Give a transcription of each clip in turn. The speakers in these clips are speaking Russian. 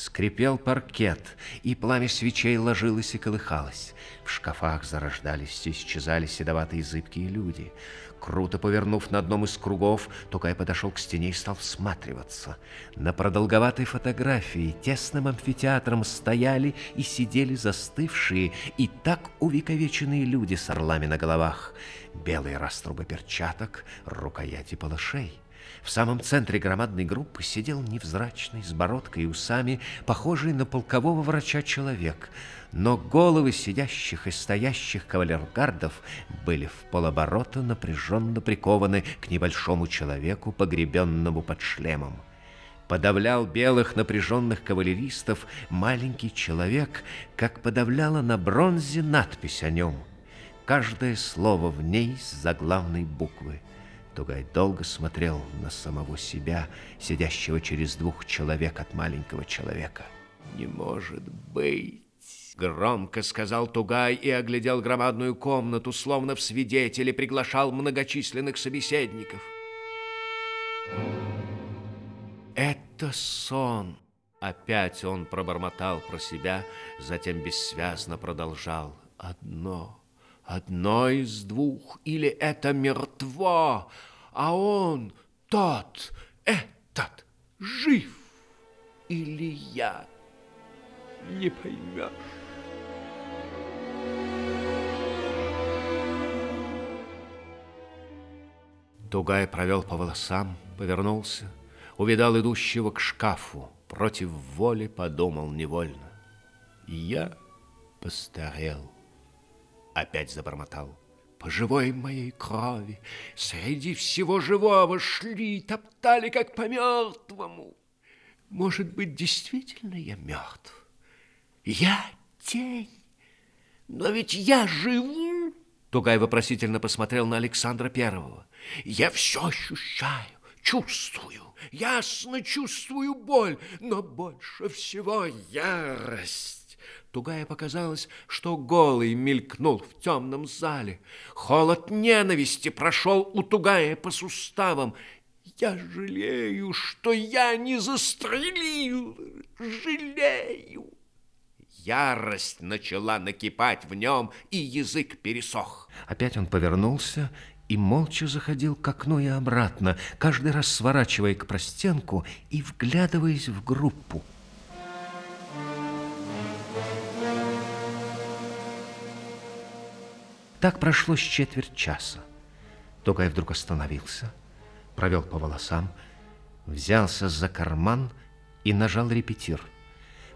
Скрипел паркет, и пламя свечей ложилось и колыхалось. В шкафах зарождались и исчезали седоватые зыбкие люди. Круто повернув на одном из кругов, Тукай подошел к стене и стал всматриваться. На продолговатой фотографии тесным амфитеатром стояли и сидели застывшие и так увековеченные люди с орлами на головах. Белые раструбы перчаток, рукояти палашей. В самом центре громадной группы сидел невзрачный, с бородкой и усами, похожий на полкового врача человек, но головы сидящих и стоящих кавалергардов были в полоборота напряженно прикованы к небольшому человеку, погребенному под шлемом. Подавлял белых напряженных кавалеристов маленький человек, как подавляла на бронзе надпись о нем. Каждое слово в ней с заглавной буквы — Тугай долго смотрел на самого себя, сидящего через двух человек от маленького человека. «Не может быть!» Громко сказал Тугай и оглядел громадную комнату, словно в свидетели приглашал многочисленных собеседников. «Это сон!» Опять он пробормотал про себя, затем бессвязно продолжал. «Одно!» Одно из двух, или это мертво, а он, тот, этот, жив, или я, не поймешь. Тугай провел по волосам, повернулся, увидал идущего к шкафу, против воли подумал невольно. Я постарел опять забормотал. По живой моей крови среди всего живого шли, топтали, как по мертвому. Может быть, действительно я мертв? Я тень, но ведь я живу. Тугай вопросительно посмотрел на Александра Первого. Я все ощущаю, чувствую, ясно чувствую боль, но больше всего ярость. Тугая показалось, что голый мелькнул в темном зале. Холод ненависти прошел у Тугая по суставам. Я жалею, что я не застрелил, жалею. Ярость начала накипать в нем, и язык пересох. Опять он повернулся и молча заходил к окну и обратно, каждый раз сворачивая к простенку и вглядываясь в группу. Так прошло с четверть часа. Тогай вдруг остановился, провел по волосам, взялся за карман и нажал репетир.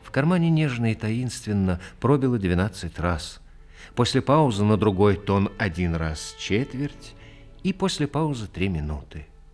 В кармане нежно и таинственно пробило двенадцать раз. После паузы на другой тон один раз четверть и после паузы три минуты.